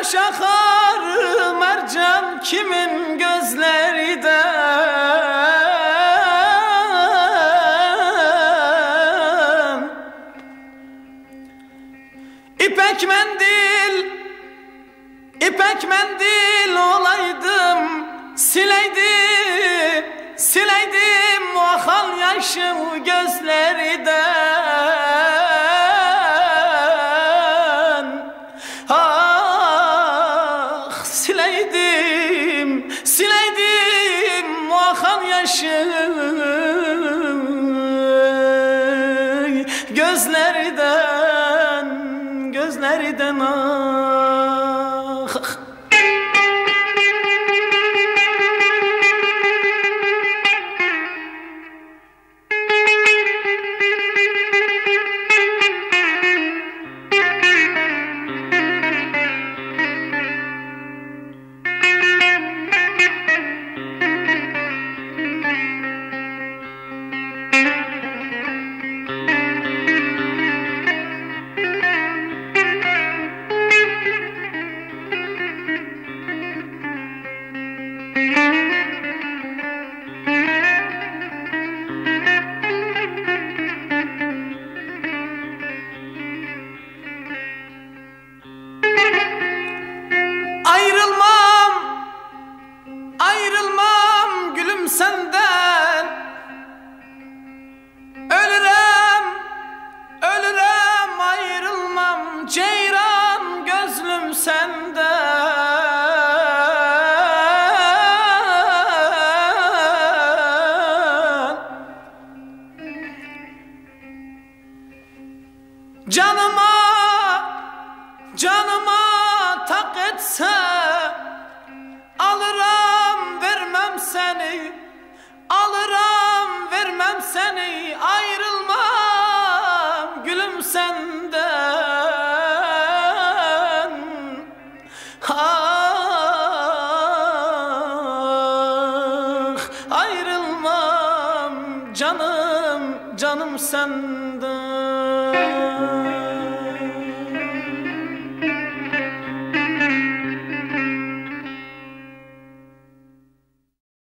yaş akar mercan kimin gözleri de? İpek mendil İpek mendil olaydım Sileydim Sileydim o akan yaşı gözleriden Gözlerden Gözlerden ah Senden. Canıma Canıma tak etse Alırım vermem seni. Alırım vermem seni. Ayrılmam gülüm senden canım canım senden